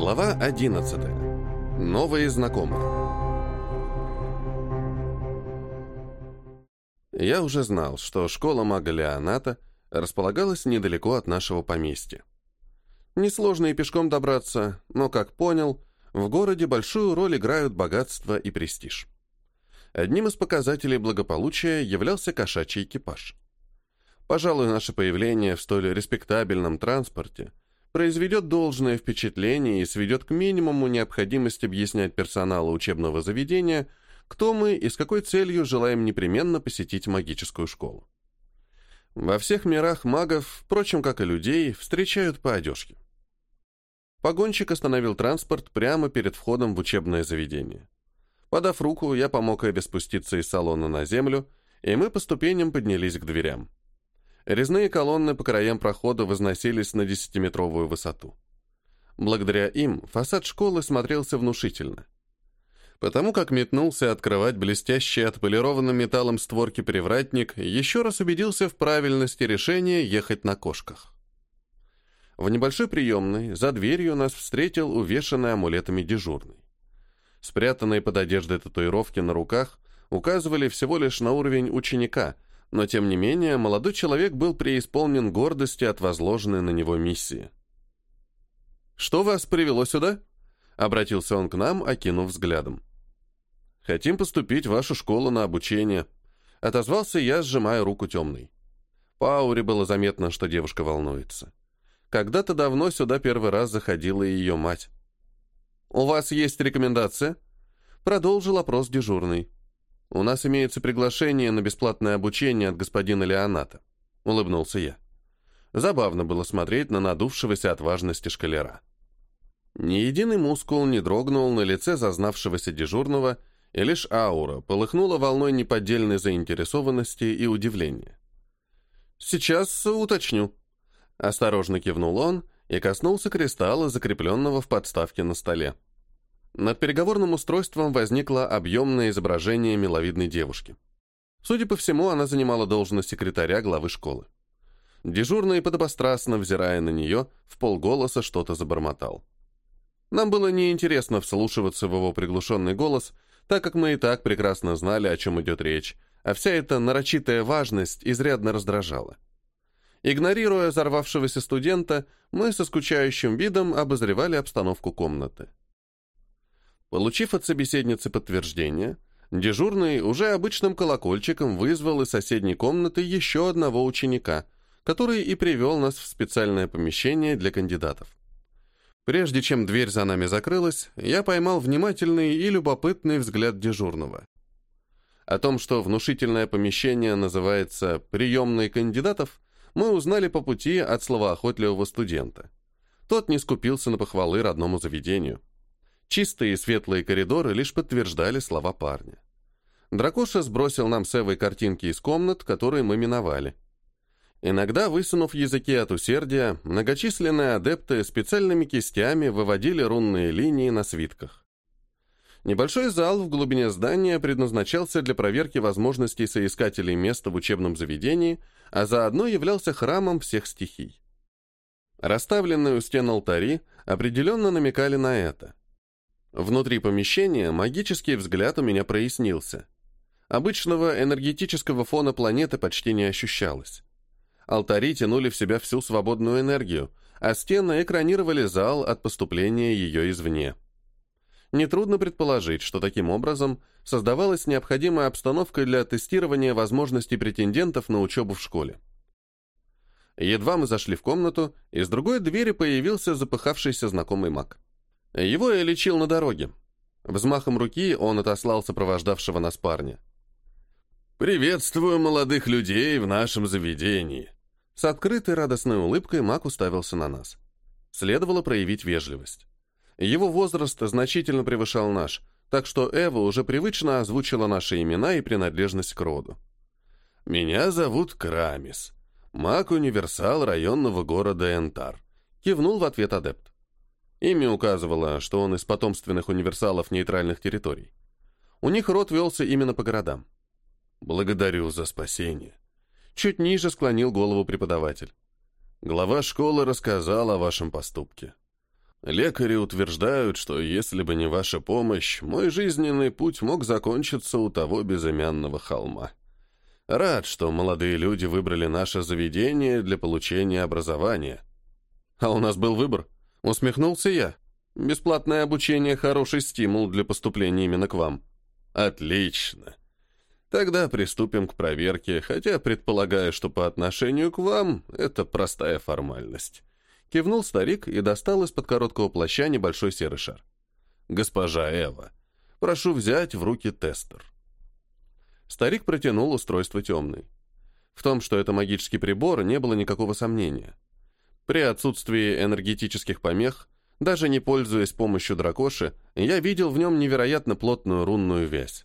Глава 11. Новые знакомые. Я уже знал, что школа мага Леоната располагалась недалеко от нашего поместья. Несложно и пешком добраться, но, как понял, в городе большую роль играют богатство и престиж. Одним из показателей благополучия являлся кошачий экипаж. Пожалуй, наше появление в столь респектабельном транспорте произведет должное впечатление и сведет к минимуму необходимость объяснять персоналу учебного заведения, кто мы и с какой целью желаем непременно посетить магическую школу. Во всех мирах магов, впрочем, как и людей, встречают по одежке. Погонщик остановил транспорт прямо перед входом в учебное заведение. Подав руку, я помог Эбби спуститься из салона на землю, и мы по ступеням поднялись к дверям. Резные колонны по краям прохода возносились на десятиметровую высоту. Благодаря им фасад школы смотрелся внушительно. Потому как метнулся открывать блестящий отполированным металлом створки привратник, еще раз убедился в правильности решения ехать на кошках. В небольшой приемной за дверью нас встретил увешанный амулетами дежурный. Спрятанные под одеждой татуировки на руках указывали всего лишь на уровень ученика – но тем не менее молодой человек был преисполнен гордости от возложенной на него миссии. «Что вас привело сюда?» — обратился он к нам, окинув взглядом. «Хотим поступить в вашу школу на обучение», — отозвался я, сжимая руку темной. По было заметно, что девушка волнуется. Когда-то давно сюда первый раз заходила ее мать. «У вас есть рекомендация?» Продолжил опрос дежурный. «У нас имеется приглашение на бесплатное обучение от господина Леоната», — улыбнулся я. Забавно было смотреть на надувшегося от важности шкалера. Ни единый мускул не дрогнул на лице зазнавшегося дежурного, и лишь аура полыхнула волной неподдельной заинтересованности и удивления. «Сейчас уточню», — осторожно кивнул он и коснулся кристалла, закрепленного в подставке на столе. Над переговорным устройством возникло объемное изображение миловидной девушки. Судя по всему, она занимала должность секретаря главы школы. Дежурный, подобострастно взирая на нее, в полголоса что-то забормотал. Нам было неинтересно вслушиваться в его приглушенный голос, так как мы и так прекрасно знали, о чем идет речь, а вся эта нарочитая важность изрядно раздражала. Игнорируя взорвавшегося студента, мы со скучающим видом обозревали обстановку комнаты. Получив от собеседницы подтверждение, дежурный уже обычным колокольчиком вызвал из соседней комнаты еще одного ученика, который и привел нас в специальное помещение для кандидатов. Прежде чем дверь за нами закрылась, я поймал внимательный и любопытный взгляд дежурного. О том, что внушительное помещение называется «приемной кандидатов», мы узнали по пути от словоохотливого студента. Тот не скупился на похвалы родному заведению. Чистые и светлые коридоры лишь подтверждали слова парня. Дракоша сбросил нам с Эвой картинки из комнат, которые мы миновали. Иногда, высунув языки от усердия, многочисленные адепты специальными кистями выводили рунные линии на свитках. Небольшой зал в глубине здания предназначался для проверки возможностей соискателей места в учебном заведении, а заодно являлся храмом всех стихий. Расставленные у стен алтари определенно намекали на это. Внутри помещения магический взгляд у меня прояснился. Обычного энергетического фона планеты почти не ощущалось. Алтари тянули в себя всю свободную энергию, а стены экранировали зал от поступления ее извне. Нетрудно предположить, что таким образом создавалась необходимая обстановка для тестирования возможностей претендентов на учебу в школе. Едва мы зашли в комнату, из другой двери появился запыхавшийся знакомый маг. Его я лечил на дороге. Взмахом руки он отослал сопровождавшего нас парня. «Приветствую молодых людей в нашем заведении!» С открытой радостной улыбкой Мак уставился на нас. Следовало проявить вежливость. Его возраст значительно превышал наш, так что Эва уже привычно озвучила наши имена и принадлежность к роду. «Меня зовут Крамис, маг-универсал районного города Энтар», кивнул в ответ адепт. Имя указывало, что он из потомственных универсалов нейтральных территорий. У них род велся именно по городам. «Благодарю за спасение». Чуть ниже склонил голову преподаватель. Глава школы рассказал о вашем поступке. Лекари утверждают, что если бы не ваша помощь, мой жизненный путь мог закончиться у того безымянного холма. Рад, что молодые люди выбрали наше заведение для получения образования. А у нас был выбор. Усмехнулся я. Бесплатное обучение – хороший стимул для поступления именно к вам. Отлично. Тогда приступим к проверке, хотя предполагаю, что по отношению к вам это простая формальность. Кивнул старик и достал из-под короткого плаща небольшой серый шар. «Госпожа Эва, прошу взять в руки тестер». Старик протянул устройство темный. В том, что это магический прибор, не было никакого сомнения. При отсутствии энергетических помех, даже не пользуясь помощью дракоши, я видел в нем невероятно плотную рунную вязь.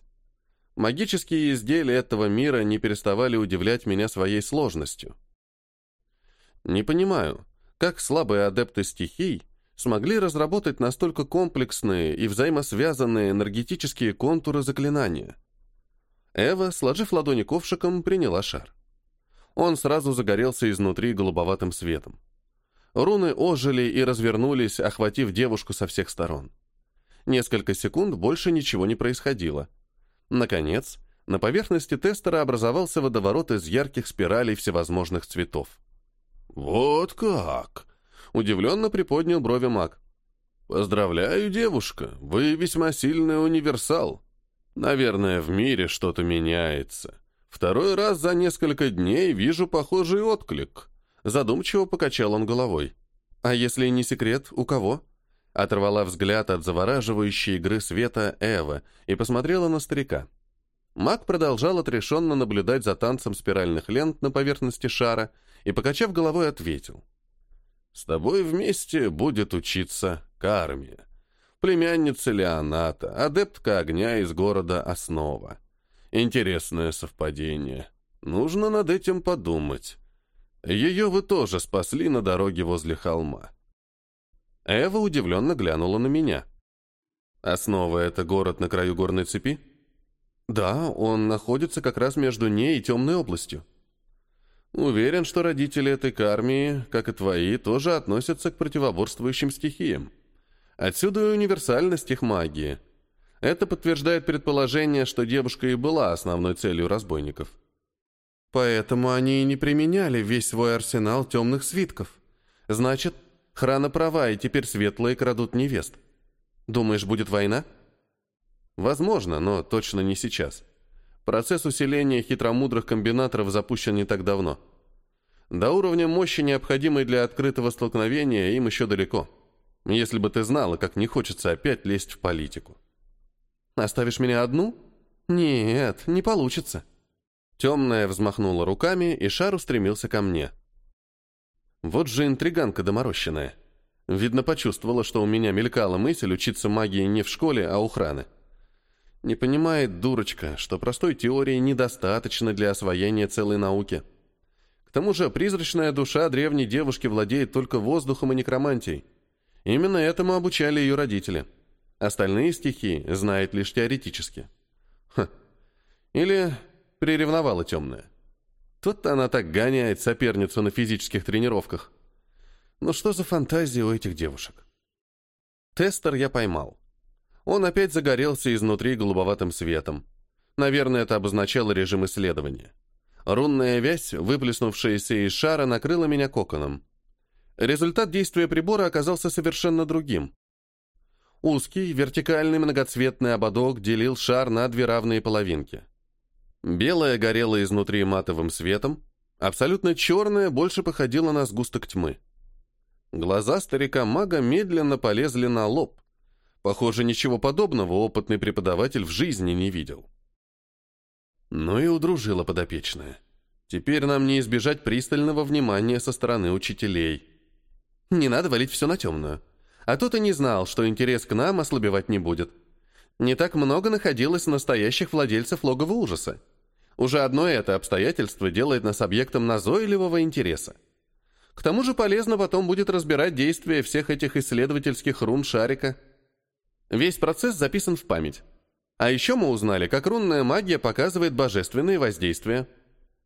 Магические изделия этого мира не переставали удивлять меня своей сложностью. Не понимаю, как слабые адепты стихий смогли разработать настолько комплексные и взаимосвязанные энергетические контуры заклинания. Эва, сложив ладони ковшиком, приняла шар. Он сразу загорелся изнутри голубоватым светом. Руны ожили и развернулись, охватив девушку со всех сторон. Несколько секунд больше ничего не происходило. Наконец, на поверхности тестера образовался водоворот из ярких спиралей всевозможных цветов. «Вот как!» — удивленно приподнял брови маг. «Поздравляю, девушка, вы весьма сильный универсал. Наверное, в мире что-то меняется. Второй раз за несколько дней вижу похожий отклик». Задумчиво покачал он головой. «А если не секрет, у кого?» Оторвала взгляд от завораживающей игры света Эва и посмотрела на старика. Маг продолжал отрешенно наблюдать за танцем спиральных лент на поверхности шара и, покачав головой, ответил. «С тобой вместе будет учиться Кармия, племянница Леоната, адептка огня из города Основа. Интересное совпадение. Нужно над этим подумать. Ее вы тоже спасли на дороге возле холма». Эва удивленно глянула на меня. «Основа — это город на краю горной цепи?» «Да, он находится как раз между ней и темной областью». Уверен, что родители этой кармии, как и твои, тоже относятся к противоборствующим стихиям. Отсюда и универсальность их магии. Это подтверждает предположение, что девушка и была основной целью разбойников. Поэтому они и не применяли весь свой арсенал темных свитков. Значит, Храна права, и теперь светлые крадут невест. Думаешь, будет война? Возможно, но точно не сейчас. Процесс усиления хитромудрых комбинаторов запущен не так давно. До уровня мощи, необходимой для открытого столкновения, им еще далеко. Если бы ты знала, как не хочется опять лезть в политику. Оставишь меня одну? Нет, не получится. Темная взмахнула руками, и шар устремился ко мне. Вот же интриганка доморощенная. Видно, почувствовала, что у меня мелькала мысль учиться магии не в школе, а у храны. Не понимает дурочка, что простой теории недостаточно для освоения целой науки. К тому же призрачная душа древней девушки владеет только воздухом и некромантией. Именно этому обучали ее родители. Остальные стихии знает лишь теоретически. Ха. Или приревновала темная. Тут она так гоняет соперницу на физических тренировках. Ну что за фантазии у этих девушек? Тестер я поймал. Он опять загорелся изнутри голубоватым светом. Наверное, это обозначало режим исследования. Рунная вязь, выплеснувшаяся из шара, накрыла меня коконом. Результат действия прибора оказался совершенно другим. Узкий, вертикальный многоцветный ободок делил шар на две равные половинки. Белая горела изнутри матовым светом, абсолютно черная больше походила на сгусток тьмы. Глаза старика-мага медленно полезли на лоб, Похоже, ничего подобного опытный преподаватель в жизни не видел. Ну и удружила подопечная. Теперь нам не избежать пристального внимания со стороны учителей. Не надо валить все на темную. А то ты не знал, что интерес к нам ослабевать не будет. Не так много находилось настоящих владельцев логова ужаса. Уже одно это обстоятельство делает нас объектом назойливого интереса. К тому же полезно потом будет разбирать действия всех этих исследовательских рун шарика – Весь процесс записан в память. А еще мы узнали, как рунная магия показывает божественные воздействия.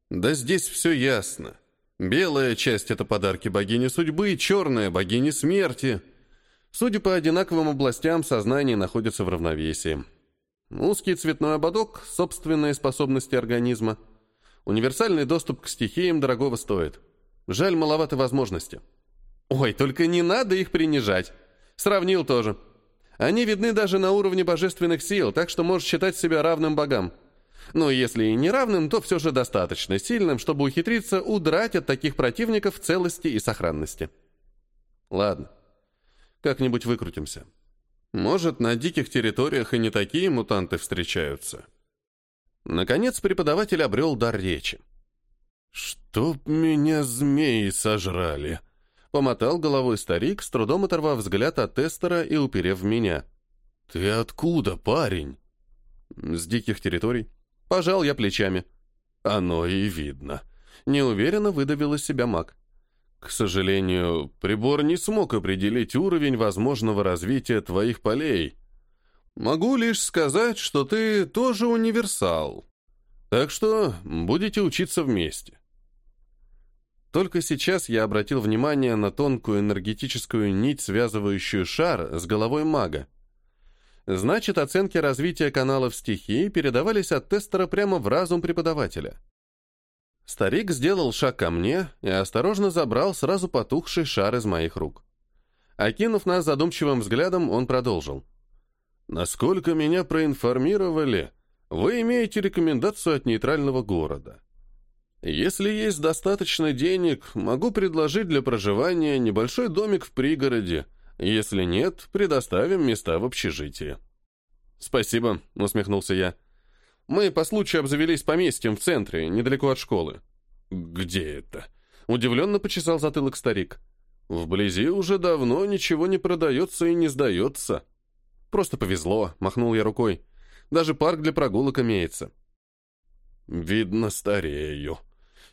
Да здесь все ясно. Белая часть — это подарки богини судьбы, черная — богини смерти. Судя по одинаковым областям, сознание находится в равновесии. Узкий цветной ободок, собственные способности организма. Универсальный доступ к стихиям дорогого стоит. Жаль, маловато возможности. Ой, только не надо их принижать. Сравнил тоже. Они видны даже на уровне божественных сил, так что можешь считать себя равным богам. Но если и не равным, то все же достаточно сильным, чтобы ухитриться удрать от таких противников в целости и сохранности. Ладно, как-нибудь выкрутимся. Может, на диких территориях и не такие мутанты встречаются. Наконец преподаватель обрел дар речи. «Чтоб меня змеи сожрали!» Помотал головой старик, с трудом оторвав взгляд от тестера и уперев меня. «Ты откуда, парень?» «С диких территорий». Пожал я плечами. «Оно и видно». Неуверенно выдавил из себя маг. К сожалению, прибор не смог определить уровень возможного развития твоих полей. Могу лишь сказать, что ты тоже универсал. Так что будете учиться вместе. Только сейчас я обратил внимание на тонкую энергетическую нить, связывающую шар с головой мага. Значит, оценки развития каналов стихии передавались от тестера прямо в разум преподавателя. Старик сделал шаг ко мне и осторожно забрал сразу потухший шар из моих рук. Окинув нас задумчивым взглядом, он продолжил. «Насколько меня проинформировали, вы имеете рекомендацию от нейтрального города. Если есть достаточно денег, могу предложить для проживания небольшой домик в пригороде. Если нет, предоставим места в общежитии». «Спасибо», — усмехнулся я. Мы по случаю обзавелись поместьем в центре, недалеко от школы. Где это? Удивленно почесал затылок старик. Вблизи уже давно ничего не продается и не сдается. Просто повезло, махнул я рукой. Даже парк для прогулок имеется. Видно, старею.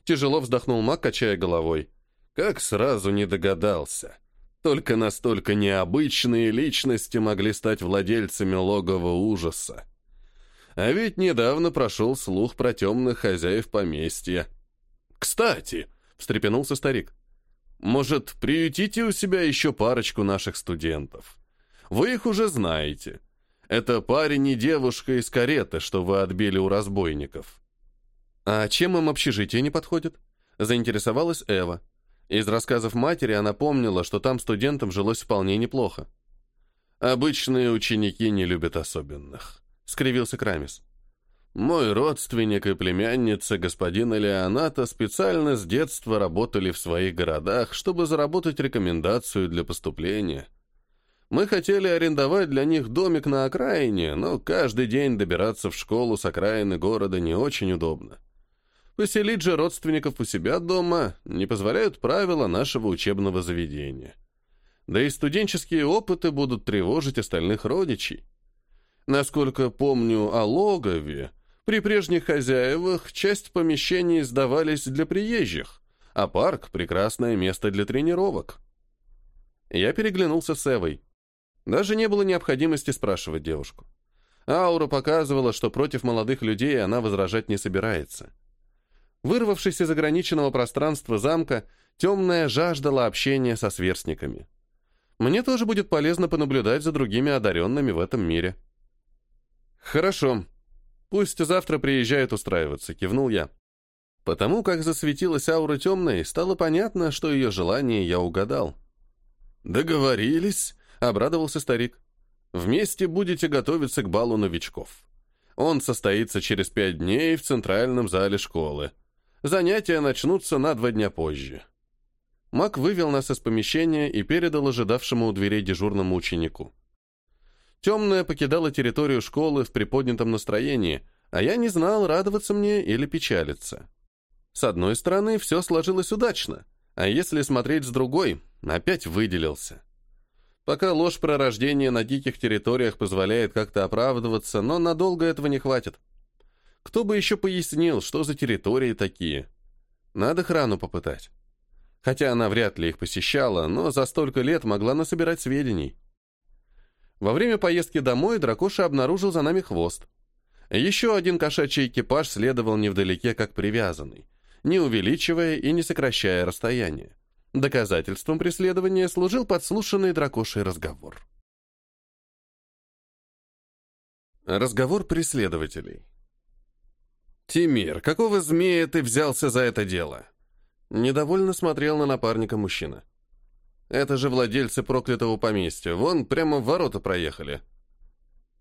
Тяжело вздохнул Мак, качая головой. Как сразу не догадался. Только настолько необычные личности могли стать владельцами логова ужаса. А ведь недавно прошел слух про темных хозяев поместья. «Кстати», — встрепенулся старик, — «может, приютите у себя еще парочку наших студентов? Вы их уже знаете. Это парень и девушка из кареты, что вы отбили у разбойников». «А чем им общежитие не подходит?» — заинтересовалась Эва. Из рассказов матери она помнила, что там студентам жилось вполне неплохо. «Обычные ученики не любят особенных», — скривился Крамис. «Мой родственник и племянница господина Леоната специально с детства работали в своих городах, чтобы заработать рекомендацию для поступления. Мы хотели арендовать для них домик на окраине, но каждый день добираться в школу с окраины города не очень удобно. Поселить же родственников у себя дома не позволяют правила нашего учебного заведения. Да и студенческие опыты будут тревожить остальных родичей. Насколько помню о логове, при прежних хозяевах часть помещений сдавались для приезжих, а парк — прекрасное место для тренировок. Я переглянулся с Эвой. Даже не было необходимости спрашивать девушку. Аура показывала, что против молодых людей она возражать не собирается. Вырвавшись из ограниченного пространства замка, темная жаждала общения со сверстниками. Мне тоже будет полезно понаблюдать за другими одаренными в этом мире. «Хорошо. Пусть завтра приезжают устраиваться», — кивнул я. Потому как засветилась аура темной, стало понятно, что ее желание я угадал. «Договорились», — обрадовался старик. «Вместе будете готовиться к балу новичков. Он состоится через пять дней в центральном зале школы. Занятия начнутся на два дня позже». Мак вывел нас из помещения и передал ожидавшему у дверей дежурному ученику. Темная покидала территорию школы в приподнятом настроении, а я не знал, радоваться мне или печалиться. С одной стороны, все сложилось удачно, а если смотреть с другой, опять выделился. Пока ложь про рождение на диких территориях позволяет как-то оправдываться, но надолго этого не хватит. Кто бы еще пояснил, что за территории такие? Надо храну попытать. Хотя она вряд ли их посещала, но за столько лет могла насобирать сведений. Во время поездки домой Дракоша обнаружил за нами хвост. Еще один кошачий экипаж следовал невдалеке как привязанный, не увеличивая и не сокращая расстояние. Доказательством преследования служил подслушанный дракоший разговор. Разговор преследователей. «Тимир, какого змея ты взялся за это дело?» Недовольно смотрел на напарника мужчина. «Это же владельцы проклятого поместья. Вон, прямо в ворота проехали».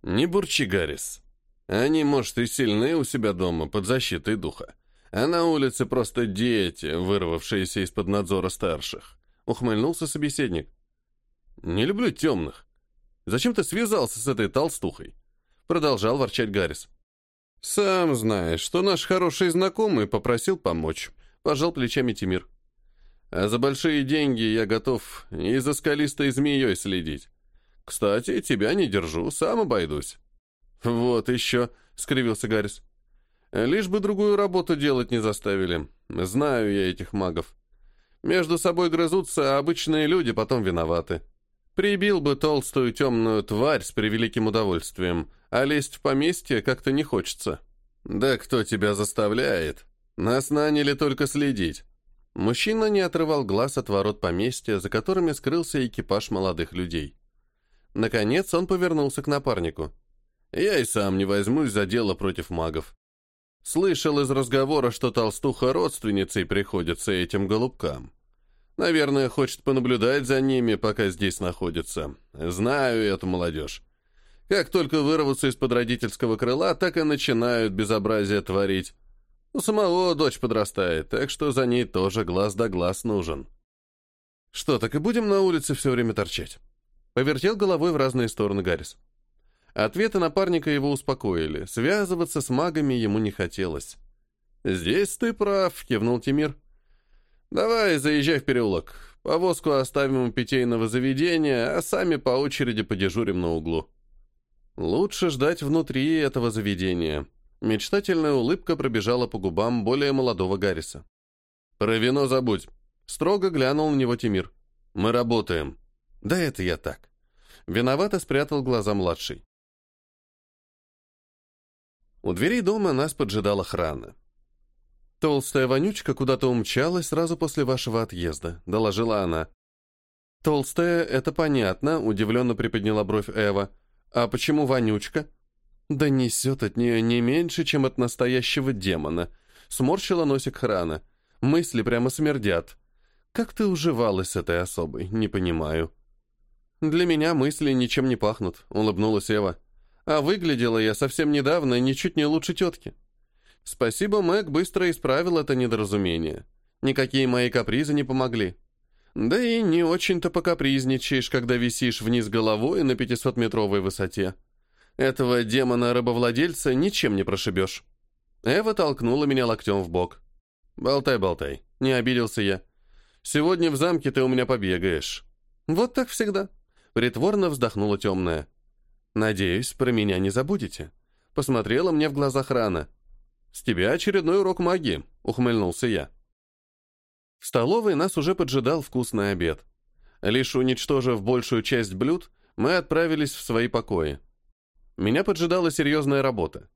«Не бурчи, Гаррис. Они, может, и сильны у себя дома, под защитой духа. А на улице просто дети, вырвавшиеся из-под надзора старших», — ухмыльнулся собеседник. «Не люблю темных. Зачем ты связался с этой толстухой?» Продолжал ворчать Гаррис. «Сам знаешь, что наш хороший знакомый попросил помочь», — пожал плечами Тимир. «А за большие деньги я готов и за скалистой змеей следить. Кстати, тебя не держу, сам обойдусь». «Вот еще», — скривился Гаррис. «Лишь бы другую работу делать не заставили. Знаю я этих магов. Между собой грызутся, а обычные люди потом виноваты. Прибил бы толстую темную тварь с превеликим удовольствием, а лезть в поместье как-то не хочется. Да кто тебя заставляет? Нас наняли только следить. Мужчина не отрывал глаз от ворот поместья, за которыми скрылся экипаж молодых людей. Наконец он повернулся к напарнику. «Я и сам не возьмусь за дело против магов. Слышал из разговора, что толстуха родственницей приходится этим голубкам. Наверное, хочет понаблюдать за ними, пока здесь находится. Знаю эту молодежь. Как только вырвутся из-под родительского крыла, так и начинают безобразие творить. У самого дочь подрастает, так что за ней тоже глаз да глаз нужен. Что, так и будем на улице все время торчать? Повертел головой в разные стороны Гаррис. Ответы напарника его успокоили. Связываться с магами ему не хотелось. «Здесь ты прав», — кивнул Тимир. «Давай, заезжай в переулок. Повозку оставим у питейного заведения, а сами по очереди подежурим на углу». «Лучше ждать внутри этого заведения». Мечтательная улыбка пробежала по губам более молодого Гарриса. «Про вино забудь», — строго глянул на него Тимир. «Мы работаем». «Да это я так». Виновато спрятал глаза младший. У дверей дома нас поджидала охрана. «Толстая вонючка куда-то умчалась сразу после вашего отъезда», — доложила она. «Толстая, это понятно», — удивленно приподняла бровь Эва. «А почему вонючка?» «Да несет от нее не меньше, чем от настоящего демона», — сморщила носик Храна. «Мысли прямо смердят. Как ты уживалась с этой особой, не понимаю». «Для меня мысли ничем не пахнут», — улыбнулась Эва. «А выглядела я совсем недавно ничуть не лучше тетки». Спасибо, Мэг быстро исправил это недоразумение. Никакие мои капризы не помогли. Да и не очень-то покапризничаешь, когда висишь вниз головой на 500-метровой высоте. Этого демона-рабовладельца ничем не прошибешь. Эва толкнула меня локтем в бок. «Болтай, болтай», — не обиделся я. «Сегодня в замке ты у меня побегаешь». «Вот так всегда», — притворно вздохнула темная. «Надеюсь, про меня не забудете». Посмотрела мне в глазах рано. «С тебя очередной урок магии», — ухмыльнулся я. В столовой нас уже поджидал вкусный обед. Лишь уничтожив большую часть блюд, мы отправились в свои покои. Меня поджидала серьезная работа.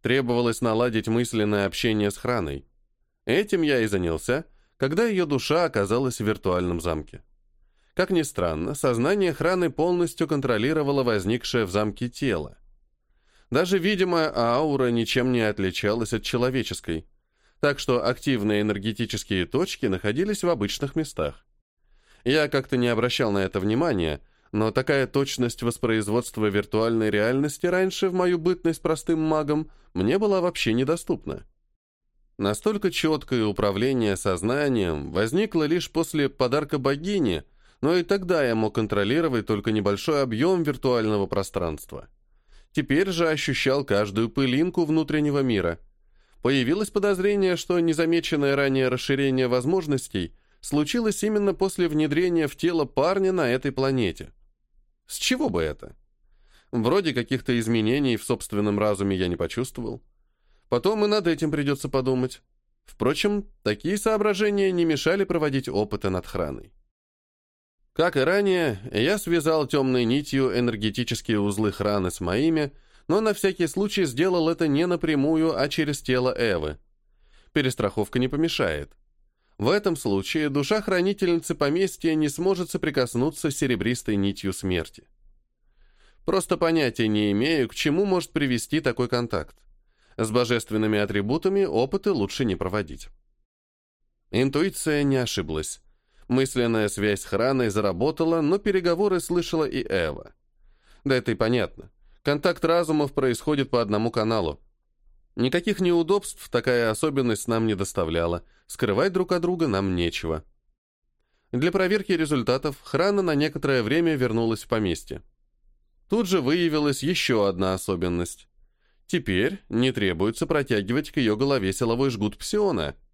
Требовалось наладить мысленное общение с Храной. Этим я и занялся, когда ее душа оказалась в виртуальном замке. Как ни странно, сознание Храны полностью контролировало возникшее в замке тело. Даже видимая аура ничем не отличалась от человеческой, так что активные энергетические точки находились в обычных местах. Я как-то не обращал на это внимания, но такая точность воспроизводства виртуальной реальности раньше в мою бытность простым магом мне была вообще недоступна. Настолько четкое управление сознанием возникло лишь после подарка богини, но и тогда я мог контролировать только небольшой объем виртуального пространства. Теперь же ощущал каждую пылинку внутреннего мира. Появилось подозрение, что незамеченное ранее расширение возможностей случилось именно после внедрения в тело парня на этой планете. С чего бы это? Вроде каких-то изменений в собственном разуме я не почувствовал. Потом и над этим придется подумать. Впрочем, такие соображения не мешали проводить опыты над храной. Как и ранее, я связал темной нитью энергетические узлы храны с моими, но на всякий случай сделал это не напрямую, а через тело Эвы. Перестраховка не помешает. В этом случае душа хранительницы поместья не сможет соприкоснуться с серебристой нитью смерти. Просто понятия не имею, к чему может привести такой контакт. С божественными атрибутами опыты лучше не проводить. Интуиция не ошиблась. Мысленная связь с Храной заработала, но переговоры слышала и Эва. Да это и понятно. Контакт разумов происходит по одному каналу. Никаких неудобств такая особенность нам не доставляла. Скрывать друг от друга нам нечего. Для проверки результатов Храна на некоторое время вернулась в поместье. Тут же выявилась еще одна особенность. Теперь не требуется протягивать к ее голове силовой жгут псиона —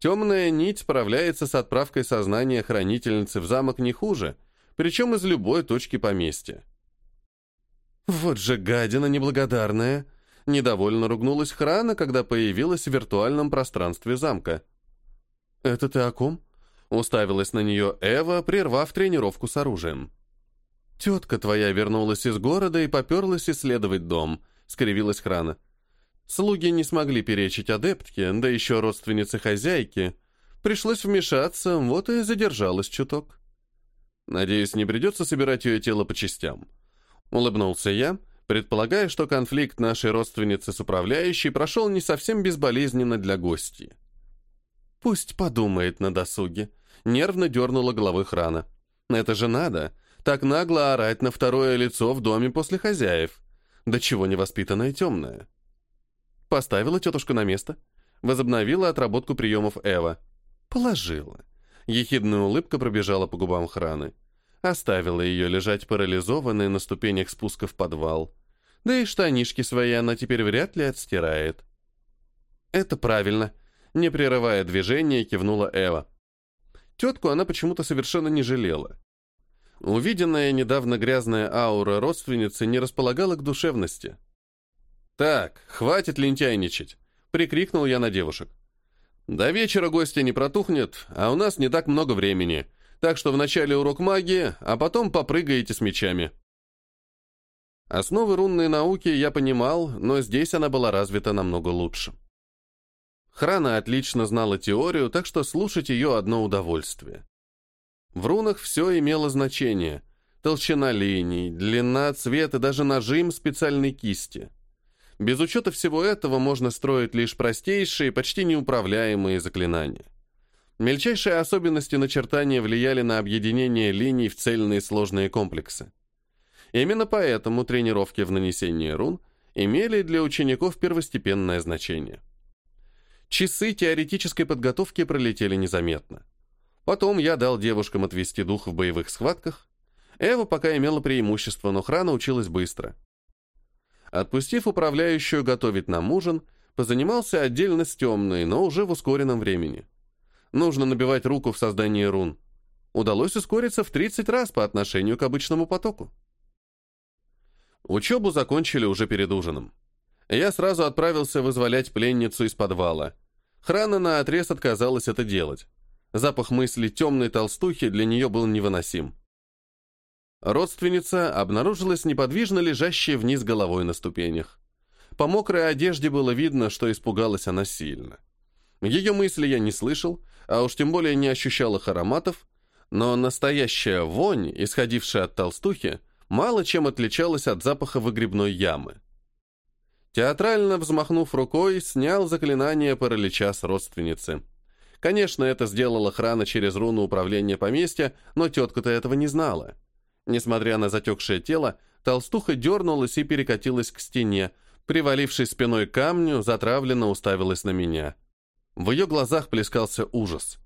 Темная нить справляется с отправкой сознания хранительницы в замок не хуже, причем из любой точки поместья. «Вот же гадина неблагодарная!» Недовольно ругнулась Храна, когда появилась в виртуальном пространстве замка. «Это ты о ком?» Уставилась на нее Эва, прервав тренировку с оружием. «Тетка твоя вернулась из города и поперлась исследовать дом», — скривилась Храна. Слуги не смогли перечить адептке, да еще родственницы хозяйки. Пришлось вмешаться, вот и задержалась чуток. Надеюсь, не придется собирать ее тело по частям. Улыбнулся я, предполагая, что конфликт нашей родственницы с управляющей прошел не совсем безболезненно для гостей. Пусть подумает на досуге. Нервно дернула головой храна. Это же надо. Так нагло орать на второе лицо в доме после хозяев. Да чего невоспитанная темная. Поставила тетушку на место. Возобновила отработку приемов Эва. Положила. Ехидная улыбка пробежала по губам храны. Оставила ее лежать парализованной на ступенях спуска в подвал. Да и штанишки свои она теперь вряд ли отстирает. «Это правильно», — не прерывая движения, кивнула Эва. Тетку она почему-то совершенно не жалела. Увиденная недавно грязная аура родственницы не располагала к душевности. «Так, хватит лентяйничать!» — прикрикнул я на девушек. «До вечера гости не протухнет, а у нас не так много времени, так что вначале урок магии, а потом попрыгаете с мечами». Основы рунной науки я понимал, но здесь она была развита намного лучше. Храна отлично знала теорию, так что слушать ее одно удовольствие. В рунах все имело значение. Толщина линий, длина, цвет и даже нажим специальной кисти — без учета всего этого можно строить лишь простейшие, почти неуправляемые заклинания. Мельчайшие особенности начертания влияли на объединение линий в цельные сложные комплексы. Именно поэтому тренировки в нанесении рун имели для учеников первостепенное значение. Часы теоретической подготовки пролетели незаметно. Потом я дал девушкам отвести дух в боевых схватках. Эва пока имела преимущество, но Храна училась быстро. Отпустив управляющую готовить нам ужин, позанимался отдельно с темной, но уже в ускоренном времени. Нужно набивать руку в создании рун. Удалось ускориться в 30 раз по отношению к обычному потоку. Учебу закончили уже перед ужином. Я сразу отправился вызволять пленницу из подвала. Храна на отрез отказалась это делать. Запах мысли темной толстухи для нее был невыносим. Родственница обнаружилась неподвижно лежащей вниз головой на ступенях. По мокрой одежде было видно, что испугалась она сильно. Ее мысли я не слышал, а уж тем более не ощущал их ароматов, но настоящая вонь, исходившая от толстухи, мало чем отличалась от запаха выгребной ямы. Театрально взмахнув рукой, снял заклинание паралича с родственницы. Конечно, это сделала охрана через руну управления поместья, но тетка-то этого не знала. Несмотря на затекшее тело, толстуха дернулась и перекатилась к стене, привалившись спиной к камню, затравленно уставилась на меня. В ее глазах плескался ужас.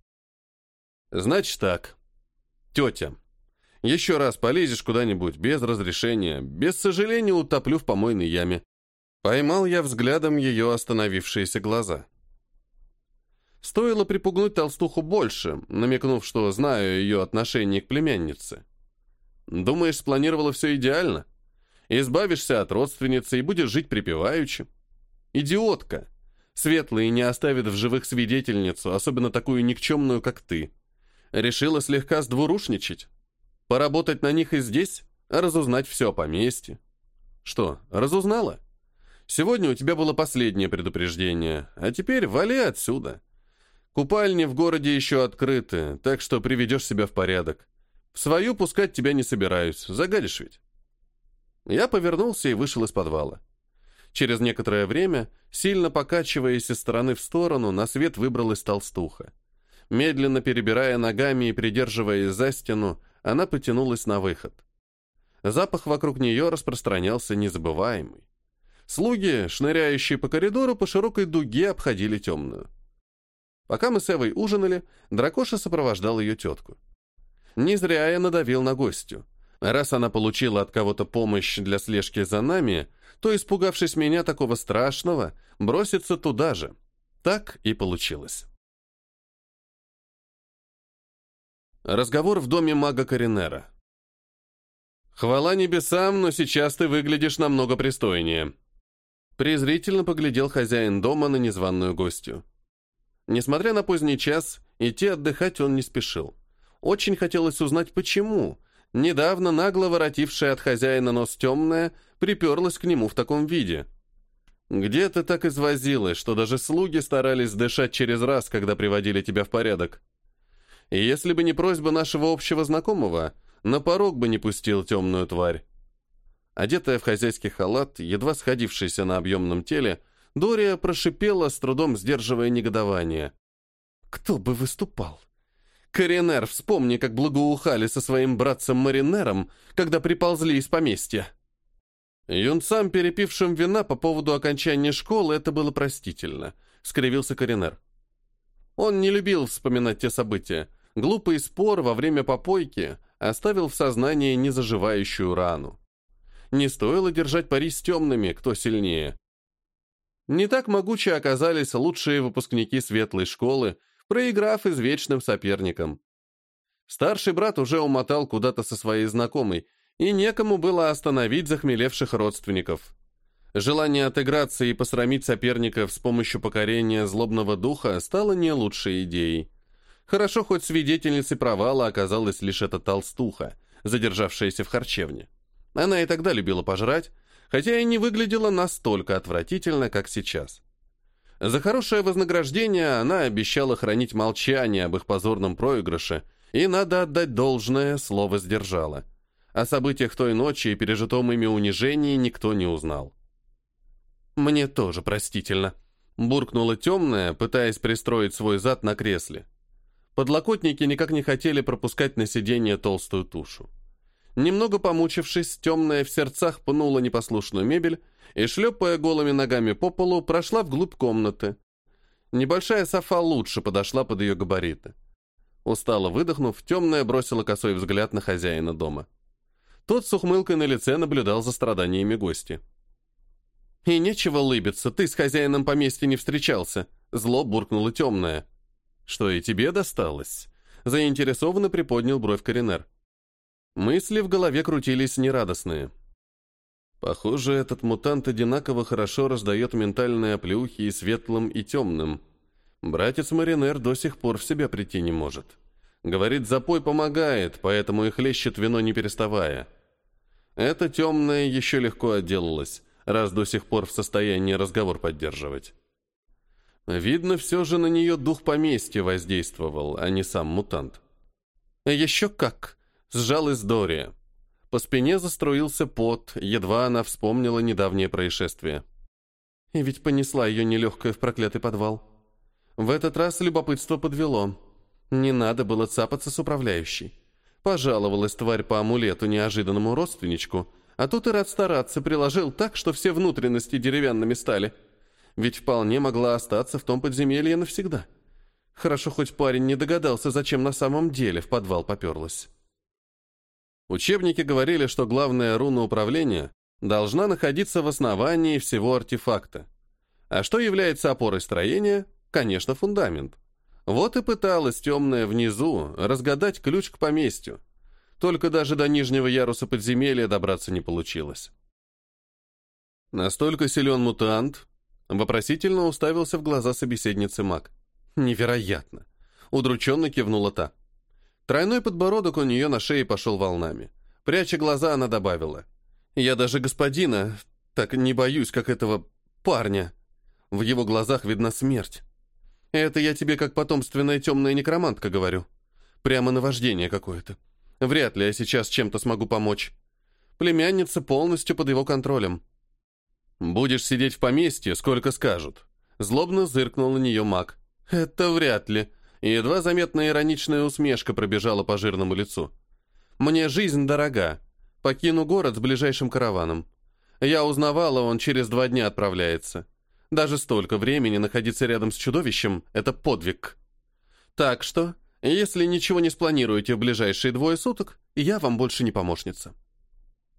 «Значит так. Тетя, еще раз полезешь куда-нибудь без разрешения, без сожаления утоплю в помойной яме». Поймал я взглядом ее остановившиеся глаза. Стоило припугнуть толстуху больше, намекнув, что знаю ее отношение к племяннице. Думаешь, спланировала все идеально? Избавишься от родственницы и будешь жить припеваючи? Идиотка! Светлые не оставят в живых свидетельницу, особенно такую никчемную, как ты. Решила слегка сдвурушничать? Поработать на них и здесь, а разузнать все о поместье? Что, разузнала? Сегодня у тебя было последнее предупреждение, а теперь вали отсюда. Купальни в городе еще открыты, так что приведешь себя в порядок. В свою пускать тебя не собираюсь, загадишь ведь. Я повернулся и вышел из подвала. Через некоторое время, сильно покачиваясь из стороны в сторону, на свет выбралась толстуха. Медленно перебирая ногами и придерживаясь за стену, она потянулась на выход. Запах вокруг нее распространялся незабываемый. Слуги, шныряющие по коридору, по широкой дуге обходили темную. Пока мы с Эвой ужинали, Дракоша сопровождал ее тетку. Не зря я надавил на гостю. Раз она получила от кого-то помощь для слежки за нами, то, испугавшись меня такого страшного, бросится туда же. Так и получилось. Разговор в доме мага Коринера. «Хвала небесам, но сейчас ты выглядишь намного пристойнее». Презрительно поглядел хозяин дома на незваную гостью. Несмотря на поздний час, идти отдыхать он не спешил. Очень хотелось узнать, почему, Недавно нагло воротившая от хозяина нос темная приперлась к нему в таком виде. Где ты так извозилась, что даже слуги старались дышать через раз, когда приводили тебя в порядок? И если бы не просьба нашего общего знакомого, на порог бы не пустил темную тварь. Одетая в хозяйский халат, едва сходившийся на объемном теле, Дория прошипела, с трудом сдерживая негодование. «Кто бы выступал? Коренер, вспомни, как благоухали со своим братцем-маринером, когда приползли из поместья. Юнцам, перепившим вина по поводу окончания школы, это было простительно, — скривился Коренер. Он не любил вспоминать те события. Глупый спор во время попойки оставил в сознании незаживающую рану. Не стоило держать пари с темными, кто сильнее. Не так могучи оказались лучшие выпускники светлой школы, проиграв извечным соперникам. Старший брат уже умотал куда-то со своей знакомой, и некому было остановить захмелевших родственников. Желание отыграться и посрамить соперников с помощью покорения злобного духа стало не лучшей идеей. Хорошо, хоть свидетельницей провала оказалась лишь эта толстуха, задержавшаяся в харчевне. Она и тогда любила пожрать, хотя и не выглядела настолько отвратительно, как сейчас. За хорошее вознаграждение она обещала хранить молчание об их позорном проигрыше, и, надо отдать должное, слово сдержала. О событиях той ночи и пережитом ими унижении никто не узнал. «Мне тоже простительно», — буркнула темная, пытаясь пристроить свой зад на кресле. Подлокотники никак не хотели пропускать на сиденье толстую тушу. Немного помучившись, темная в сердцах пнула непослушную мебель и, шлепая голыми ногами по полу, прошла вглубь комнаты. Небольшая софа лучше подошла под ее габариты. Устало выдохнув, темная бросила косой взгляд на хозяина дома. Тот с ухмылкой на лице наблюдал за страданиями гости. «И нечего лыбиться, ты с хозяином поместья не встречался», — зло буркнула темная. «Что и тебе досталось?» — заинтересованно приподнял бровь Коринер. Мысли в голове крутились нерадостные. Похоже, этот мутант одинаково хорошо раздает ментальные оплеухи и светлым, и темным. Братец Маринер до сих пор в себя прийти не может. Говорит, запой помогает, поэтому и хлещет вино не переставая. Это темное еще легко отделалось, раз до сих пор в состоянии разговор поддерживать. Видно, все же на нее дух поместья воздействовал, а не сам мутант. «Еще как!» — сжалась Дория. По спине заструился пот, едва она вспомнила недавнее происшествие. И ведь понесла ее нелегкая в проклятый подвал. В этот раз любопытство подвело. Не надо было цапаться с управляющей. Пожаловалась тварь по амулету неожиданному родственничку, а тут и рад стараться приложил так, что все внутренности деревянными стали. Ведь вполне могла остаться в том подземелье навсегда. Хорошо, хоть парень не догадался, зачем на самом деле в подвал поперлась. Учебники говорили, что главная руна управления должна находиться в основании всего артефакта. А что является опорой строения? Конечно, фундамент. Вот и пыталась темная внизу разгадать ключ к поместью. Только даже до нижнего яруса подземелья добраться не получилось. Настолько силен мутант, вопросительно уставился в глаза собеседницы маг. Невероятно. Удрученно кивнула та. Тройной подбородок у нее на шее пошел волнами. Пряча глаза, она добавила. «Я даже господина так не боюсь, как этого парня. В его глазах видна смерть. Это я тебе как потомственная темная некромантка говорю. Прямо наваждение какое-то. Вряд ли я сейчас чем-то смогу помочь. Племянница полностью под его контролем. Будешь сидеть в поместье, сколько скажут. Злобно зыркнул на нее маг. Это вряд ли. Едва заметная ироничная усмешка пробежала по жирному лицу. Мне жизнь дорога. Покину город с ближайшим караваном. Я узнавала, он через два дня отправляется. Даже столько времени находиться рядом с чудовищем — это подвиг. Так что, если ничего не спланируете в ближайшие двое суток, я вам больше не помощница.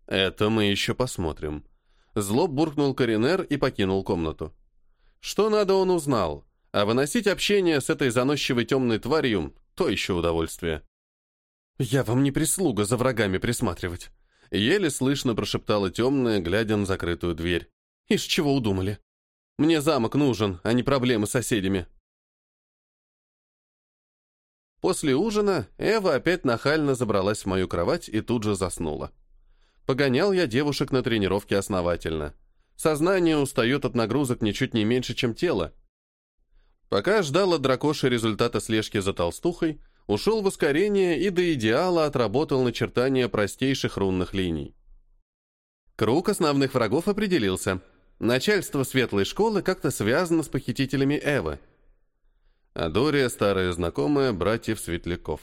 Это мы еще посмотрим. Зло буркнул Коринер и покинул комнату. Что надо, он узнал, а выносить общение с этой заносчивой темной тварью — то еще удовольствие. «Я вам не прислуга за врагами присматривать», — еле слышно прошептала темная, глядя на закрытую дверь. «Из чего удумали? Мне замок нужен, а не проблемы с соседями». После ужина Эва опять нахально забралась в мою кровать и тут же заснула. Погонял я девушек на тренировке основательно. Сознание устает от нагрузок ничуть не меньше, чем тело. Пока ждал от дракоши результата слежки за толстухой, ушел в ускорение и до идеала отработал начертание простейших рунных линий. Круг основных врагов определился. Начальство светлой школы как-то связано с похитителями Эвы – а Дория старая знакомая братьев Светляков.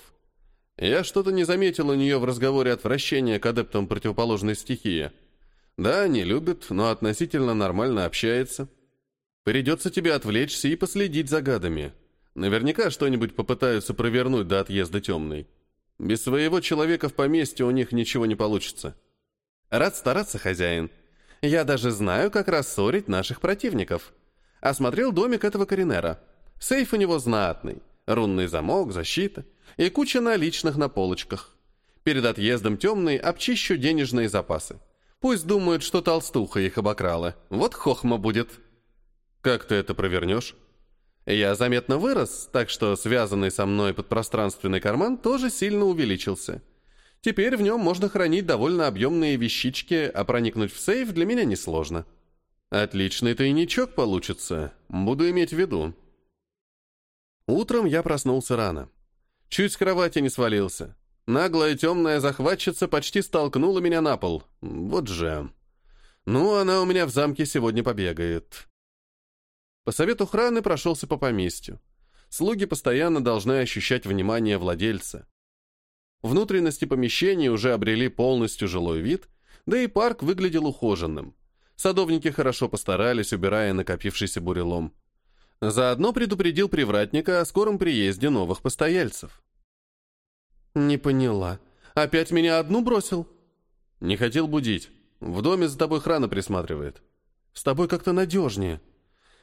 Я что-то не заметил у нее в разговоре отвращения к адептам противоположной стихии. Да, не любит, но относительно нормально общается. Придется тебе отвлечься и последить за гадами. Наверняка что-нибудь попытаются провернуть до отъезда темной. Без своего человека в поместье у них ничего не получится. Рад стараться, хозяин. Я даже знаю, как рассорить наших противников. Осмотрел домик этого коренера. Сейф у него знатный, рунный замок, защита и куча наличных на полочках. Перед отъездом темный обчищу денежные запасы. Пусть думают, что толстуха их обокрала. Вот хохма будет. Как ты это провернешь? Я заметно вырос, так что связанный со мной подпространственный карман тоже сильно увеличился. Теперь в нем можно хранить довольно объемные вещички, а проникнуть в сейф для меня несложно. Отличный тайничок получится, буду иметь в виду. Утром я проснулся рано. Чуть с кровати не свалился. Наглая темная захватчица почти столкнула меня на пол. Вот же. Ну, она у меня в замке сегодня побегает. По совету храны прошелся по поместью. Слуги постоянно должны ощущать внимание владельца. Внутренности помещений уже обрели полностью жилой вид, да и парк выглядел ухоженным. Садовники хорошо постарались, убирая накопившийся бурелом. Заодно предупредил привратника о скором приезде новых постояльцев. «Не поняла. Опять меня одну бросил?» «Не хотел будить. В доме за тобой храна присматривает. С тобой как-то надежнее.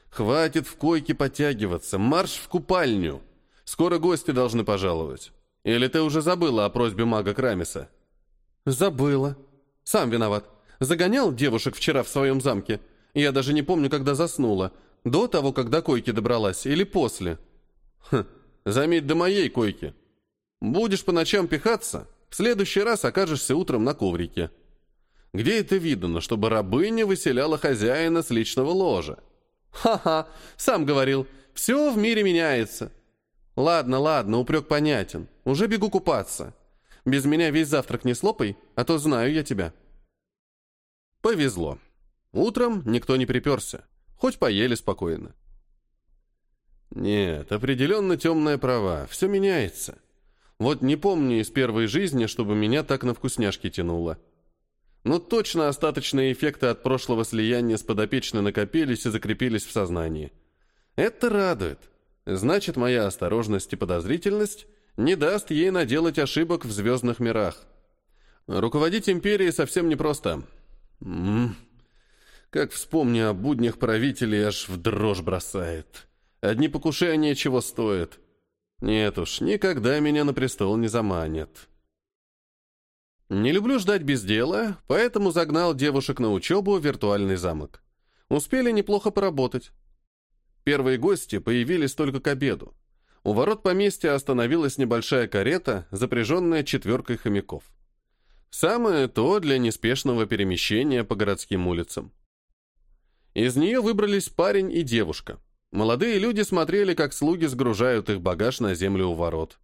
Хватит в койке подтягиваться. Марш в купальню. Скоро гости должны пожаловать. Или ты уже забыла о просьбе мага Крамиса?» «Забыла. Сам виноват. Загонял девушек вчера в своем замке. Я даже не помню, когда заснула. До того, как до койки добралась, или после? Хм, заметь, до моей койки. Будешь по ночам пихаться, в следующий раз окажешься утром на коврике. Где это видно, чтобы рабыня выселяла хозяина с личного ложа? Ха-ха, сам говорил, все в мире меняется. Ладно, ладно, упрек понятен. Уже бегу купаться. Без меня весь завтрак не слопай, а то знаю я тебя. Повезло. Утром никто не приперся. Хоть поели спокойно. Нет, определенно темная права. Все меняется. Вот не помню из первой жизни, чтобы меня так на вкусняшки тянуло. Но точно остаточные эффекты от прошлого слияния с подопечной накопились и закрепились в сознании. Это радует. Значит, моя осторожность и подозрительность не даст ей наделать ошибок в звездных мирах. Руководить империей совсем непросто. М -м, как вспомню о буднях правителей, аж в дрожь бросает. Одни покушения чего стоят. Нет уж, никогда меня на престол не заманят. Не люблю ждать без дела, поэтому загнал девушек на учебу в виртуальный замок. Успели неплохо поработать. Первые гости появились только к обеду. У ворот поместья остановилась небольшая карета, запряженная четверкой хомяков. Самое то для неспешного перемещения по городским улицам. Из нее выбрались парень и девушка. Молодые люди смотрели, как слуги сгружают их багаж на землю у ворот.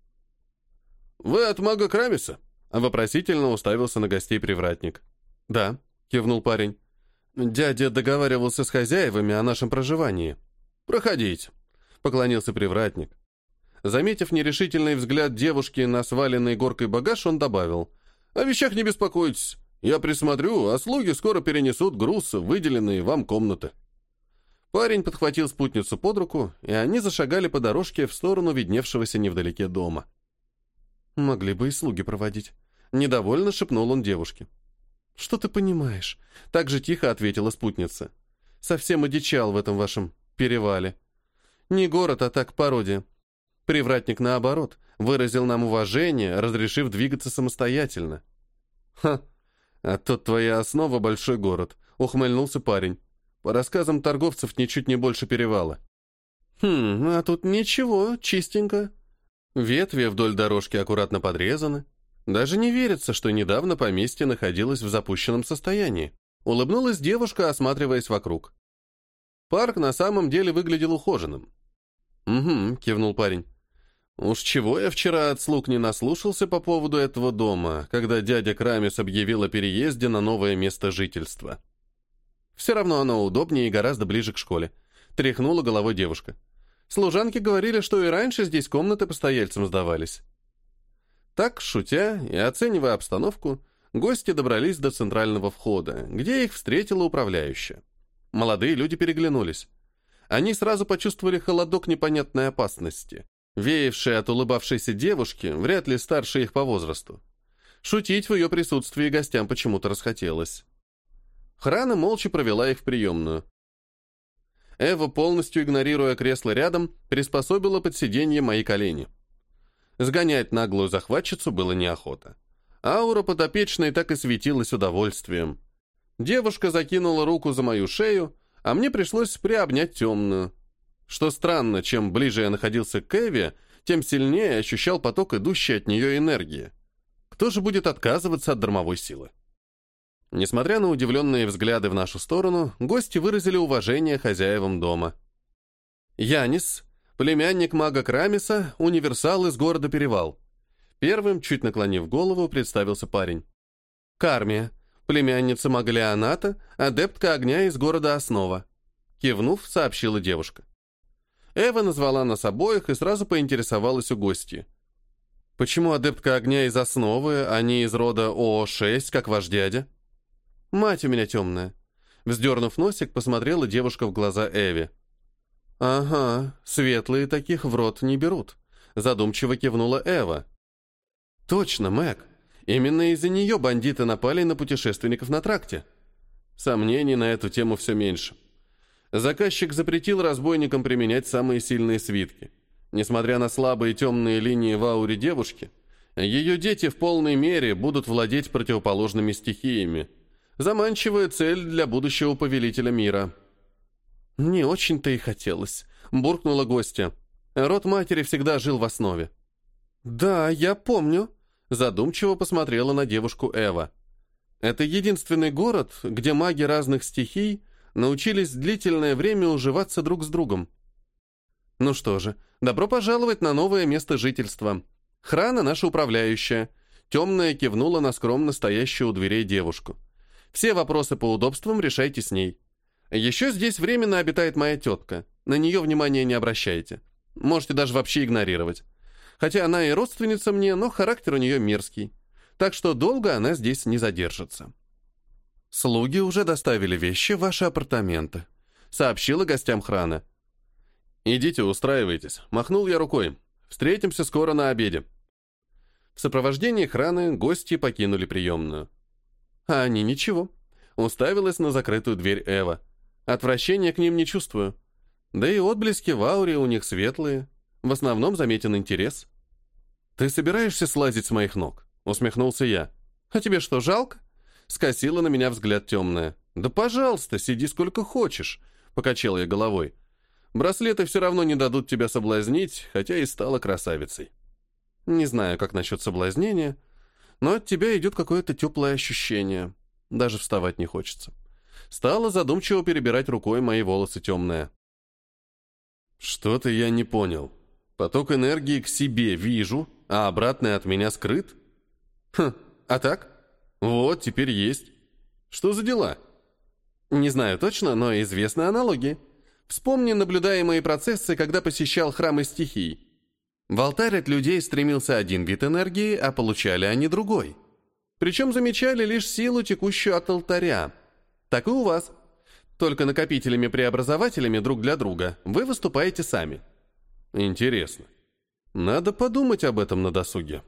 «Вы от мага Крамиса?» — вопросительно уставился на гостей привратник. «Да», — кивнул парень. «Дядя договаривался с хозяевами о нашем проживании». «Проходите», — поклонился привратник. Заметив нерешительный взгляд девушки на сваленный горкой багаж, он добавил. «О вещах не беспокойтесь. Я присмотрю, а слуги скоро перенесут груз в выделенные вам комнаты». Парень подхватил спутницу под руку, и они зашагали по дорожке в сторону видневшегося невдалеке дома. «Могли бы и слуги проводить», — недовольно шепнул он девушке. «Что ты понимаешь?» — так же тихо ответила спутница. «Совсем одичал в этом вашем перевале. Не город, а так пародия. Привратник, наоборот, выразил нам уважение, разрешив двигаться самостоятельно». «Ха, а тут твоя основа — большой город», — ухмыльнулся парень. По рассказам торговцев, ничуть не больше перевала. Хм, а тут ничего, чистенько. Ветви вдоль дорожки аккуратно подрезаны. Даже не верится, что недавно поместье находилось в запущенном состоянии. Улыбнулась девушка, осматриваясь вокруг. Парк на самом деле выглядел ухоженным. «Угу», — кивнул парень. «Уж чего я вчера от слуг не наслушался по поводу этого дома, когда дядя Крамис объявил о переезде на новое место жительства». Все равно оно удобнее и гораздо ближе к школе. Тряхнула головой девушка. Служанки говорили, что и раньше здесь комнаты постояльцам сдавались. Так, шутя и оценивая обстановку, гости добрались до центрального входа, где их встретила управляющая. Молодые люди переглянулись. Они сразу почувствовали холодок непонятной опасности, веявший от улыбавшейся девушки, вряд ли старше их по возрасту. Шутить в ее присутствии гостям почему-то расхотелось. Храна молча провела их в приемную. Эва, полностью игнорируя кресло рядом, приспособила под сиденье мои колени. Сгонять наглую захватчицу было неохота. Аура подопечной так и светилась удовольствием. Девушка закинула руку за мою шею, а мне пришлось приобнять темную. Что странно, чем ближе я находился к Эве, тем сильнее ощущал поток идущей от нее энергии. Кто же будет отказываться от дармовой силы? Несмотря на удивленные взгляды в нашу сторону, гости выразили уважение хозяевам дома. Янис, племянник мага Крамиса, универсал из города Перевал. Первым, чуть наклонив голову, представился парень. Кармия, племянница мага Леоната, адептка огня из города Основа. Кивнув, сообщила девушка. Эва назвала нас обоих и сразу поинтересовалась у гостей. «Почему адептка огня из основы, а не из рода ОО-6, как ваш дядя?» Мать у меня темная. Вздернув носик, посмотрела девушка в глаза Эви. «Ага, светлые таких в рот не берут», — задумчиво кивнула Эва. «Точно, Мэг. Именно из-за нее бандиты напали на путешественников на тракте». Сомнений на эту тему все меньше. Заказчик запретил разбойникам применять самые сильные свитки. Несмотря на слабые темные линии в ауре девушки, ее дети в полной мере будут владеть противоположными стихиями — Заманчивая цель для будущего повелителя мира. «Не очень-то и хотелось», — буркнула гостья. Род матери всегда жил в основе. «Да, я помню», — задумчиво посмотрела на девушку Эва. «Это единственный город, где маги разных стихий научились длительное время уживаться друг с другом. Ну что же, добро пожаловать на новое место жительства. Храна наша управляющая». Темная кивнула на скромно стоящую у дверей девушку. Все вопросы по удобствам решайте с ней. Еще здесь временно обитает моя тетка. На нее внимания не обращайте. Можете даже вообще игнорировать. Хотя она и родственница мне, но характер у нее мерзкий. Так что долго она здесь не задержится. «Слуги уже доставили вещи в ваши апартаменты», — сообщила гостям храна. «Идите, устраивайтесь», — махнул я рукой. «Встретимся скоро на обеде». В сопровождении храны гости покинули приемную. А они ничего. Уставилась на закрытую дверь Эва. Отвращения к ним не чувствую. Да и отблески в ауре у них светлые. В основном заметен интерес. «Ты собираешься слазить с моих ног?» — усмехнулся я. «А тебе что, жалко?» — скосила на меня взгляд темная. «Да пожалуйста, сиди сколько хочешь», — покачал я головой. «Браслеты все равно не дадут тебя соблазнить, хотя и стала красавицей». Не знаю, как насчет соблазнения, но от тебя идет какое-то теплое ощущение. Даже вставать не хочется. Стала задумчиво перебирать рукой мои волосы темные. Что-то я не понял. Поток энергии к себе вижу, а обратный от меня скрыт? Хм, а так? Вот, теперь есть. Что за дела? Не знаю точно, но известны аналогии. Вспомни наблюдаемые процессы, когда посещал храмы стихий. В алтарь от людей стремился один вид энергии, а получали они другой. Причем замечали лишь силу, текущую от алтаря. Так и у вас. Только накопителями-преобразователями друг для друга вы выступаете сами. Интересно. Надо подумать об этом на досуге.